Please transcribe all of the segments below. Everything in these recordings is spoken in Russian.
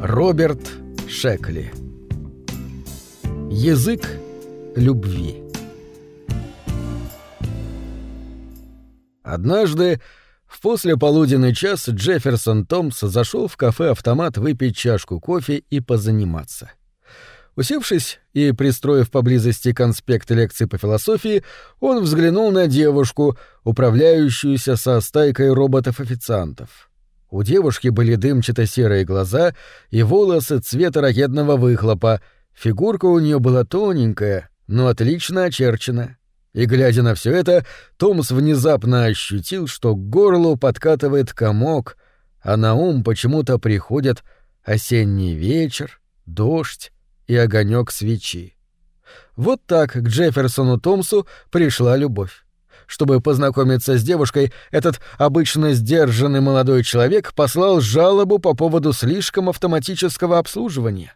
Роберт Шекли Язык любви Однажды в послеполуденный час Джефферсон Томс зашел в кафе-автомат выпить чашку кофе и позаниматься. Усевшись и пристроив поблизости конспект лекции по философии, он взглянул на девушку, управляющуюся со стайкой роботов-официантов. У девушки были дымчато-серые глаза и волосы цвета ракетного выхлопа, фигурка у нее была тоненькая, но отлично очерчена. И, глядя на все это, Томс внезапно ощутил, что к горлу подкатывает комок, а на ум почему-то приходят осенний вечер, дождь, и огонек свечи. Вот так к Джефферсону Томсу пришла любовь. Чтобы познакомиться с девушкой, этот обычно сдержанный молодой человек послал жалобу по поводу слишком автоматического обслуживания.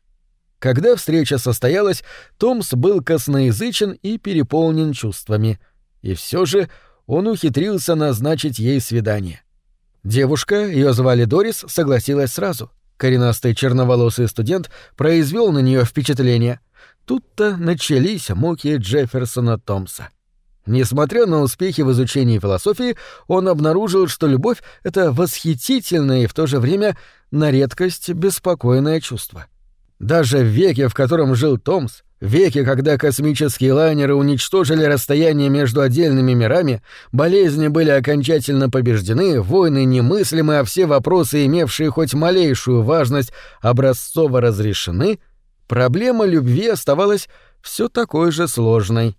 Когда встреча состоялась, Томс был косноязычен и переполнен чувствами. И все же он ухитрился назначить ей свидание. Девушка, ее звали Дорис, согласилась сразу — Коренастый черноволосый студент произвел на нее впечатление. Тут-то начались муки Джефферсона Томса. Несмотря на успехи в изучении философии, он обнаружил, что любовь — это восхитительное и в то же время на редкость беспокойное чувство. Даже в веке, в котором жил Томс, веке, когда космические лайнеры уничтожили расстояние между отдельными мирами, болезни были окончательно побеждены, войны немыслимы, а все вопросы, имевшие хоть малейшую важность, образцово разрешены, проблема любви оставалась все такой же сложной.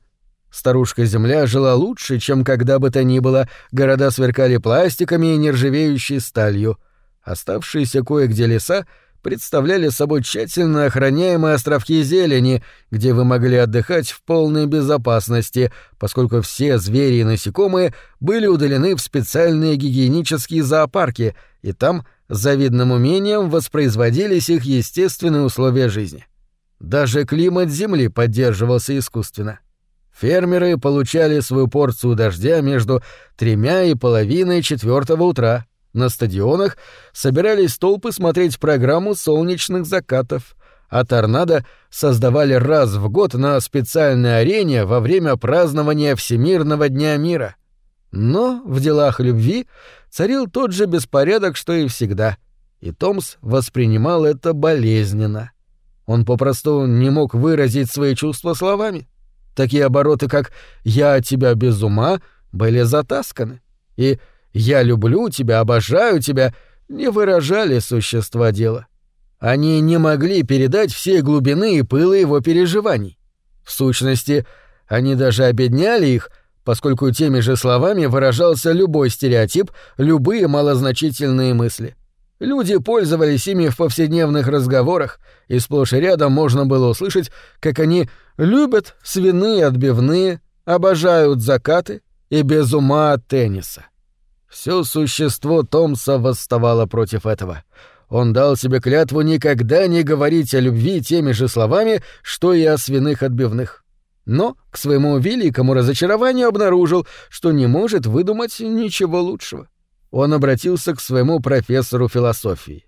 Старушка Земля жила лучше, чем когда бы то ни было, города сверкали пластиками и нержавеющей сталью. Оставшиеся кое-где леса — представляли собой тщательно охраняемые островки зелени, где вы могли отдыхать в полной безопасности, поскольку все звери и насекомые были удалены в специальные гигиенические зоопарки, и там с завидным умением воспроизводились их естественные условия жизни. Даже климат Земли поддерживался искусственно. Фермеры получали свою порцию дождя между тремя и половиной четвертого утра — на стадионах собирались толпы смотреть программу солнечных закатов, а торнадо создавали раз в год на специальной арене во время празднования Всемирного дня мира. Но в делах любви царил тот же беспорядок, что и всегда, и Томс воспринимал это болезненно. Он попросту не мог выразить свои чувства словами. Такие обороты, как «я тебя без ума», были затасканы, и «Я люблю тебя, обожаю тебя» не выражали существа дела. Они не могли передать всей глубины и пыла его переживаний. В сущности, они даже обедняли их, поскольку теми же словами выражался любой стереотип, любые малозначительные мысли. Люди пользовались ими в повседневных разговорах, и сплошь и рядом можно было услышать, как они любят свиные отбивные, обожают закаты и без ума от тенниса. Все существо Томса восставало против этого. Он дал себе клятву никогда не говорить о любви теми же словами, что и о свиных отбивных. Но, к своему великому разочарованию, обнаружил, что не может выдумать ничего лучшего. Он обратился к своему профессору философии.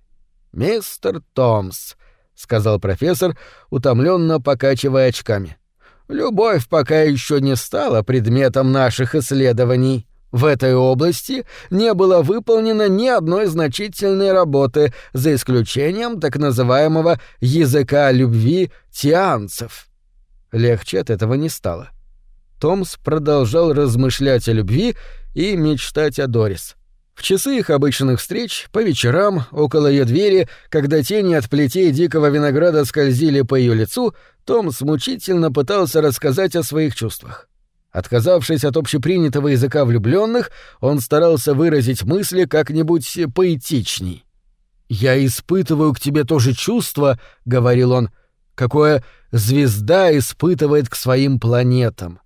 «Мистер Томс», — сказал профессор, утомленно покачивая очками, — «любовь пока еще не стала предметом наших исследований». В этой области не было выполнено ни одной значительной работы, за исключением так называемого «языка любви» тианцев. Легче от этого не стало. Томс продолжал размышлять о любви и мечтать о Дорис. В часы их обычных встреч, по вечерам, около ее двери, когда тени от плетей дикого винограда скользили по ее лицу, Томс мучительно пытался рассказать о своих чувствах. Отказавшись от общепринятого языка влюбленных, он старался выразить мысли как-нибудь поэтичней. «Я испытываю к тебе то же чувство», — говорил он, — «какое звезда испытывает к своим планетам».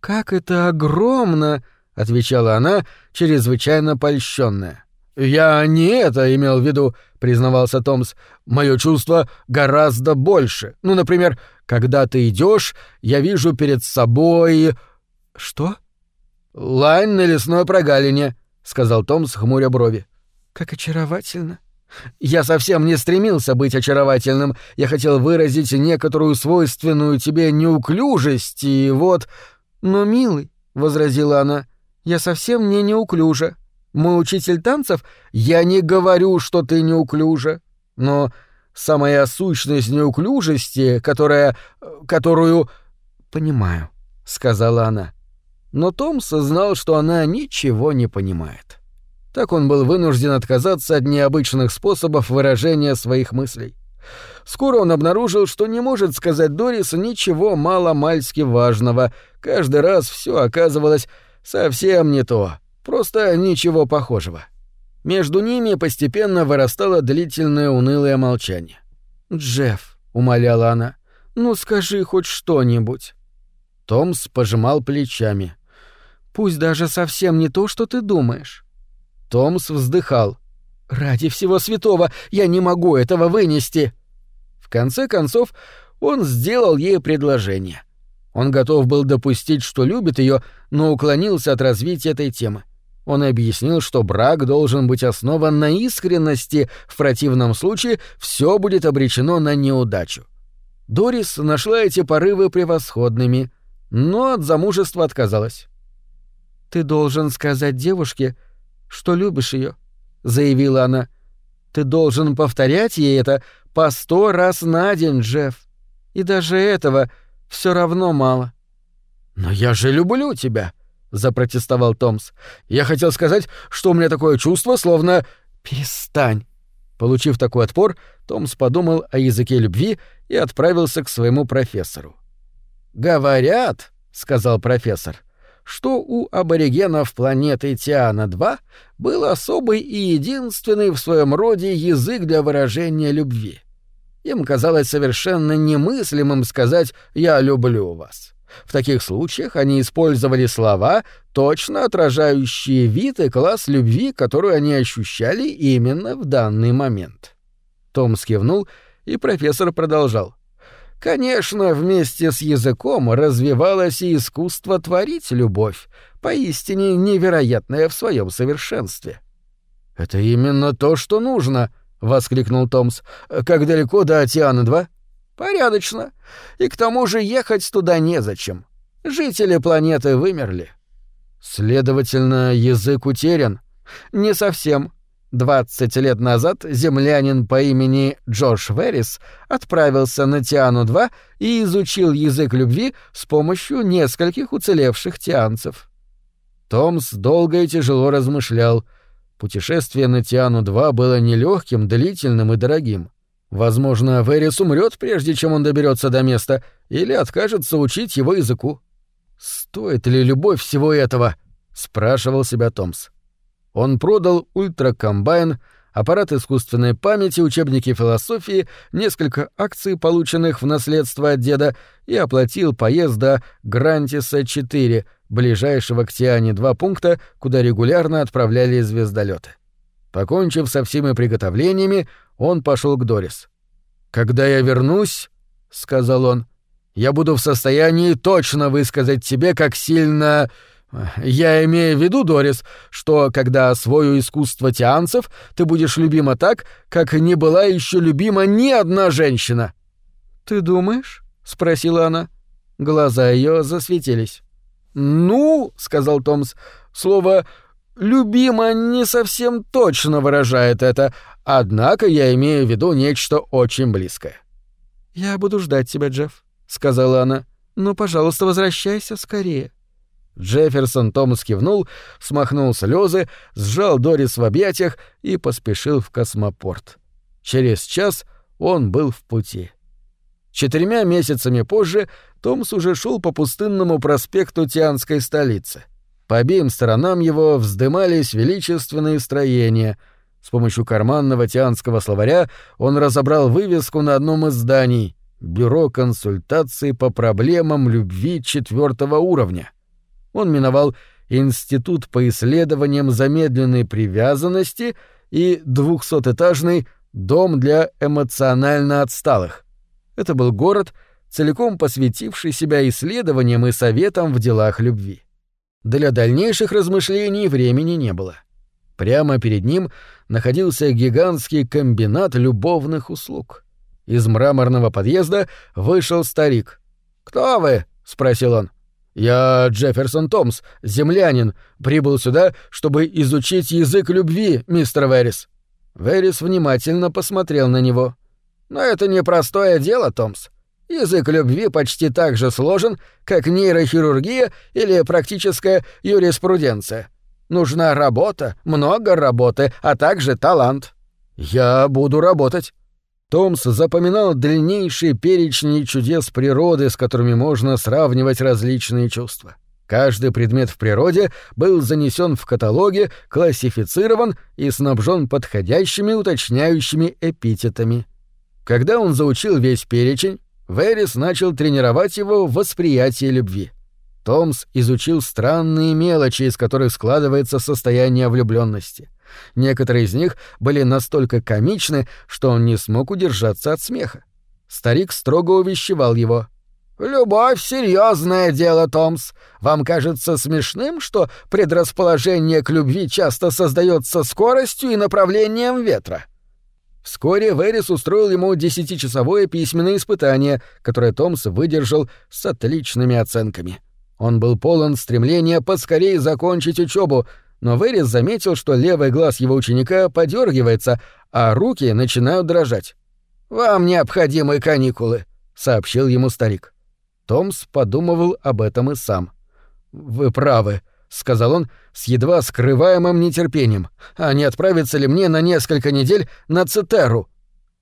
«Как это огромно!» — отвечала она, чрезвычайно польщенная. «Я не это имел в виду», — признавался Томс. «Мое чувство гораздо больше. Ну, например, когда ты идешь, я вижу перед собой...» «Что?» «Лань на лесной прогалине», — сказал Томс, хмуря брови. «Как очаровательно. Я совсем не стремился быть очаровательным. Я хотел выразить некоторую свойственную тебе неуклюжесть, и вот... Но, милый, — возразила она, — я совсем не неуклюжа. Мой учитель танцев... Я не говорю, что ты неуклюжа. Но самая сущность неуклюжести, которая... которую... Понимаю, — сказала она. Но Томс знал, что она ничего не понимает. Так он был вынужден отказаться от необычных способов выражения своих мыслей. Скоро он обнаружил, что не может сказать Дорис ничего мало-мальски важного. Каждый раз все оказывалось совсем не то, просто ничего похожего. Между ними постепенно вырастало длительное унылое молчание. «Джефф», — умоляла она, — «ну скажи хоть что-нибудь». Томс пожимал плечами. «Пусть даже совсем не то, что ты думаешь». Томс вздыхал. «Ради всего святого, я не могу этого вынести!» В конце концов, он сделал ей предложение. Он готов был допустить, что любит ее, но уклонился от развития этой темы. Он объяснил, что брак должен быть основан на искренности, в противном случае все будет обречено на неудачу. Дорис нашла эти порывы превосходными — но от замужества отказалась. «Ты должен сказать девушке, что любишь ее, заявила она. «Ты должен повторять ей это по сто раз на день, Джефф. И даже этого все равно мало». «Но я же люблю тебя», — запротестовал Томс. «Я хотел сказать, что у меня такое чувство, словно...» «Перестань». Получив такой отпор, Томс подумал о языке любви и отправился к своему профессору. «Говорят», — сказал профессор, — «что у аборигенов планеты Тиана-2 был особый и единственный в своем роде язык для выражения любви. Им казалось совершенно немыслимым сказать «я люблю вас». В таких случаях они использовали слова, точно отражающие вид и класс любви, которую они ощущали именно в данный момент. Том скивнул, и профессор продолжал. Конечно, вместе с языком развивалось и искусство творить любовь, поистине невероятное в своем совершенстве. «Это именно то, что нужно!» — воскликнул Томс. «Как далеко до Океана-2?» «Порядочно. И к тому же ехать туда незачем. Жители планеты вымерли». «Следовательно, язык утерян?» «Не совсем. Двадцать лет назад землянин по имени Джош Веррис отправился на Тиану-2 и изучил язык любви с помощью нескольких уцелевших тианцев. Томс долго и тяжело размышлял. Путешествие на Тиану-2 было нелегким, длительным и дорогим. Возможно, Веррис умрет, прежде чем он доберется до места, или откажется учить его языку. «Стоит ли любовь всего этого?» — спрашивал себя Томс. Он продал ультракомбайн, аппарат искусственной памяти, учебники философии, несколько акций, полученных в наследство от деда, и оплатил поезд до Грантиса-4, ближайшего к Тиане-2 пункта, куда регулярно отправляли звездолеты. Покончив со всеми приготовлениями, он пошел к Дорис. «Когда я вернусь», — сказал он, — «я буду в состоянии точно высказать тебе, как сильно...» Я имею в виду, Дорис, что когда освою искусство тианцев, ты будешь любима так, как не была еще любима ни одна женщина. Ты думаешь? спросила она. Глаза ее засветились. Ну, сказал Томс, слово любима не совсем точно выражает это, однако я имею в виду нечто очень близкое. Я буду ждать тебя, Джефф, сказала она. Но, пожалуйста, возвращайся скорее. Джефферсон Томас кивнул, смахнул слезы, сжал Дорис в объятиях и поспешил в космопорт. Через час он был в пути. Четырьмя месяцами позже Томс уже шел по пустынному проспекту Тианской столицы. По обеим сторонам его вздымались величественные строения. С помощью карманного тианского словаря он разобрал вывеску на одном из зданий — «Бюро консультаций по проблемам любви четвертого уровня» он миновал Институт по исследованиям замедленной привязанности и двухсотэтажный Дом для эмоционально отсталых. Это был город, целиком посвятивший себя исследованиям и советам в делах любви. Для дальнейших размышлений времени не было. Прямо перед ним находился гигантский комбинат любовных услуг. Из мраморного подъезда вышел старик. «Кто вы?» — спросил он. «Я Джефферсон Томс, землянин, прибыл сюда, чтобы изучить язык любви, мистер Верис». Верис внимательно посмотрел на него. «Но это непростое дело, Томс. Язык любви почти так же сложен, как нейрохирургия или практическая юриспруденция. Нужна работа, много работы, а также талант. Я буду работать. Томс запоминал длиннейшие перечни чудес природы, с которыми можно сравнивать различные чувства. Каждый предмет в природе был занесен в каталоге, классифицирован и снабжен подходящими уточняющими эпитетами. Когда он заучил весь перечень, Верис начал тренировать его в восприятии любви. Томс изучил странные мелочи, из которых складывается состояние влюбленности — Некоторые из них были настолько комичны, что он не смог удержаться от смеха. Старик строго увещевал его. «Любовь — серьезное дело, Томс. Вам кажется смешным, что предрасположение к любви часто создается скоростью и направлением ветра?» Вскоре Верис устроил ему десятичасовое письменное испытание, которое Томс выдержал с отличными оценками. Он был полон стремления поскорее закончить учебу, но Верис заметил, что левый глаз его ученика подергивается, а руки начинают дрожать. «Вам необходимы каникулы», — сообщил ему старик. Томс подумывал об этом и сам. «Вы правы», — сказал он с едва скрываемым нетерпением. «А не отправиться ли мне на несколько недель на Цитеру?»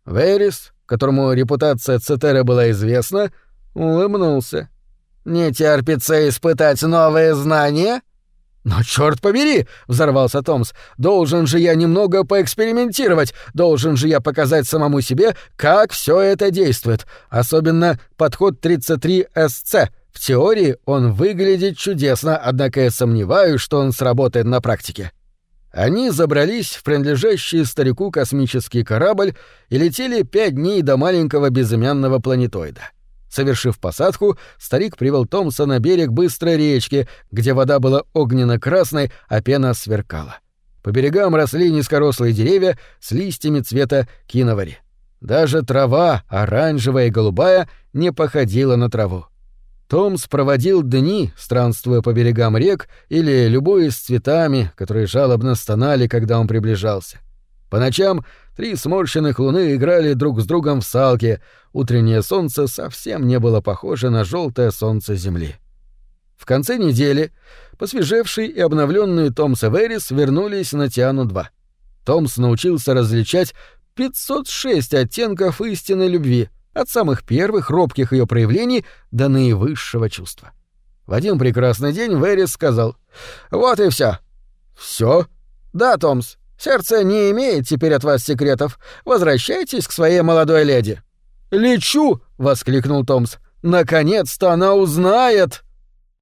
Верис, которому репутация Цитера была известна, улыбнулся. «Не терпится испытать новые знания?» «Но черт побери!» — взорвался Томс. «Должен же я немного поэкспериментировать, должен же я показать самому себе, как все это действует. Особенно подход 33СЦ. В теории он выглядит чудесно, однако я сомневаюсь, что он сработает на практике». Они забрались в принадлежащий старику космический корабль и летели пять дней до маленького безымянного планетоида. Совершив посадку, старик привел Томса на берег быстрой речки, где вода была огненно-красной, а пена сверкала. По берегам росли низкорослые деревья с листьями цвета киновари. Даже трава, оранжевая и голубая, не походила на траву. Томс проводил дни, странствуя по берегам рек или любуясь цветами, которые жалобно стонали, когда он приближался. По ночам Три сморщенных луны играли друг с другом в салке, утреннее солнце совсем не было похоже на желтое солнце Земли. В конце недели посвежевший и обновленный Томс и Верис вернулись на Тиану-2. Томс научился различать 506 оттенков истинной любви, от самых первых робких ее проявлений до наивысшего чувства. В один прекрасный день Верис сказал «Вот и все. Все? «Да, Томс. Сердце не имеет теперь от вас секретов. Возвращайтесь к своей молодой леди». «Лечу!» — воскликнул Томс. «Наконец-то она узнает!»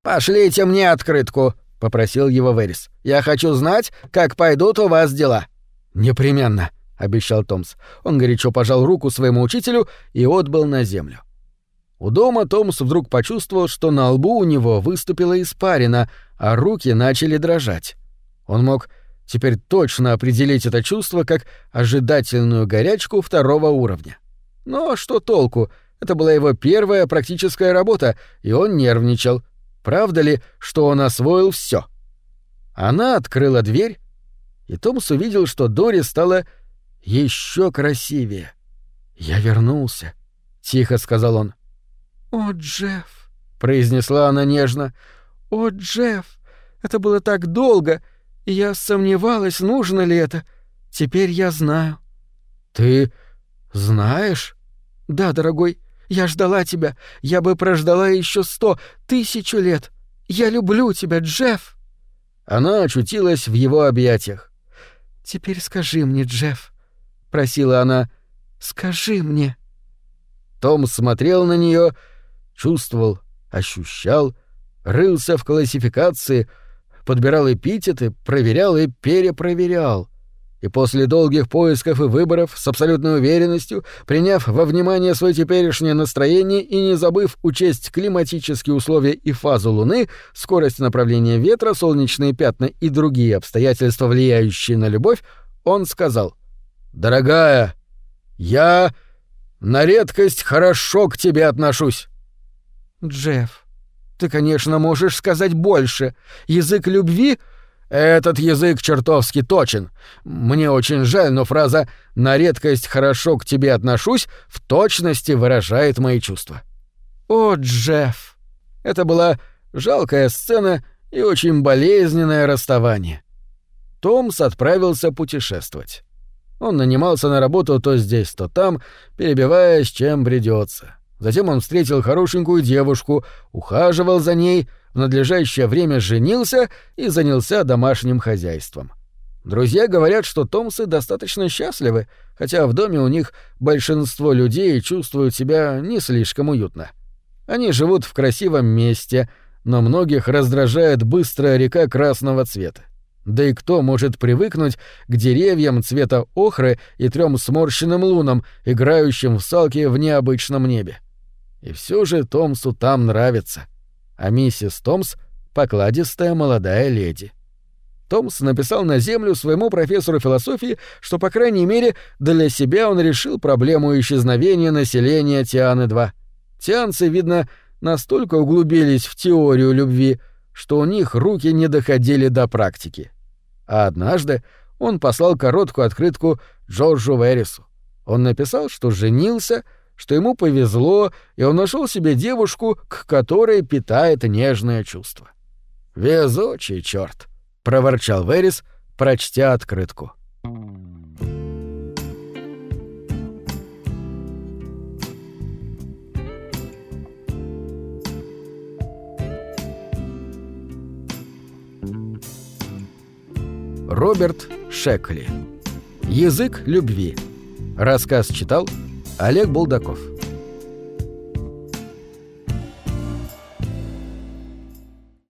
«Пошлите мне открытку», — попросил его Верис. «Я хочу знать, как пойдут у вас дела». «Непременно», — обещал Томс. Он горячо пожал руку своему учителю и отбыл на землю. У дома Томс вдруг почувствовал, что на лбу у него выступила испарина, а руки начали дрожать. Он мог теперь точно определить это чувство как ожидательную горячку второго уровня. Но что толку? Это была его первая практическая работа, и он нервничал. Правда ли, что он освоил все? Она открыла дверь, и Томс увидел, что Дори стала еще красивее. «Я вернулся», — тихо сказал он. «О, Джефф», — произнесла она нежно. «О, Джефф, это было так долго, я сомневалась, нужно ли это. Теперь я знаю. Ты знаешь? Да, дорогой. Я ждала тебя. Я бы прождала еще сто, тысячу лет. Я люблю тебя, Джефф. Она очутилась в его объятиях. Теперь скажи мне, Джефф, просила она. Скажи мне. Том смотрел на нее, чувствовал, ощущал, рылся в классификации, подбирал эпитеты, проверял и перепроверял. И после долгих поисков и выборов, с абсолютной уверенностью, приняв во внимание свое теперешнее настроение и не забыв учесть климатические условия и фазу Луны, скорость направления ветра, солнечные пятна и другие обстоятельства, влияющие на любовь, он сказал «Дорогая, я на редкость хорошо к тебе отношусь». «Джефф, ты, конечно, можешь сказать больше. Язык любви — этот язык чертовски точен. Мне очень жаль, но фраза «на редкость хорошо к тебе отношусь» в точности выражает мои чувства. О, Джефф! Это была жалкая сцена и очень болезненное расставание. Томс отправился путешествовать. Он нанимался на работу то здесь, то там, перебиваясь, чем придется. Затем он встретил хорошенькую девушку, ухаживал за ней, в надлежащее время женился и занялся домашним хозяйством. Друзья говорят, что Томсы достаточно счастливы, хотя в доме у них большинство людей чувствуют себя не слишком уютно. Они живут в красивом месте, но многих раздражает быстрая река красного цвета. Да и кто может привыкнуть к деревьям цвета охры и трем сморщенным лунам, играющим в салки в необычном небе? И все же Томсу там нравится — а миссис Томс — покладистая молодая леди. Томс написал на землю своему профессору философии, что, по крайней мере, для себя он решил проблему исчезновения населения Тианы-2. Тианцы, видно, настолько углубились в теорию любви, что у них руки не доходили до практики. А однажды он послал короткую открытку Джорджу Верису. Он написал, что женился — что ему повезло, и он нашел себе девушку, к которой питает нежное чувство. «Везучий черт!» — проворчал Верис, прочтя открытку. Роберт Шекли. Язык любви. Рассказ читал Олег Булдаков.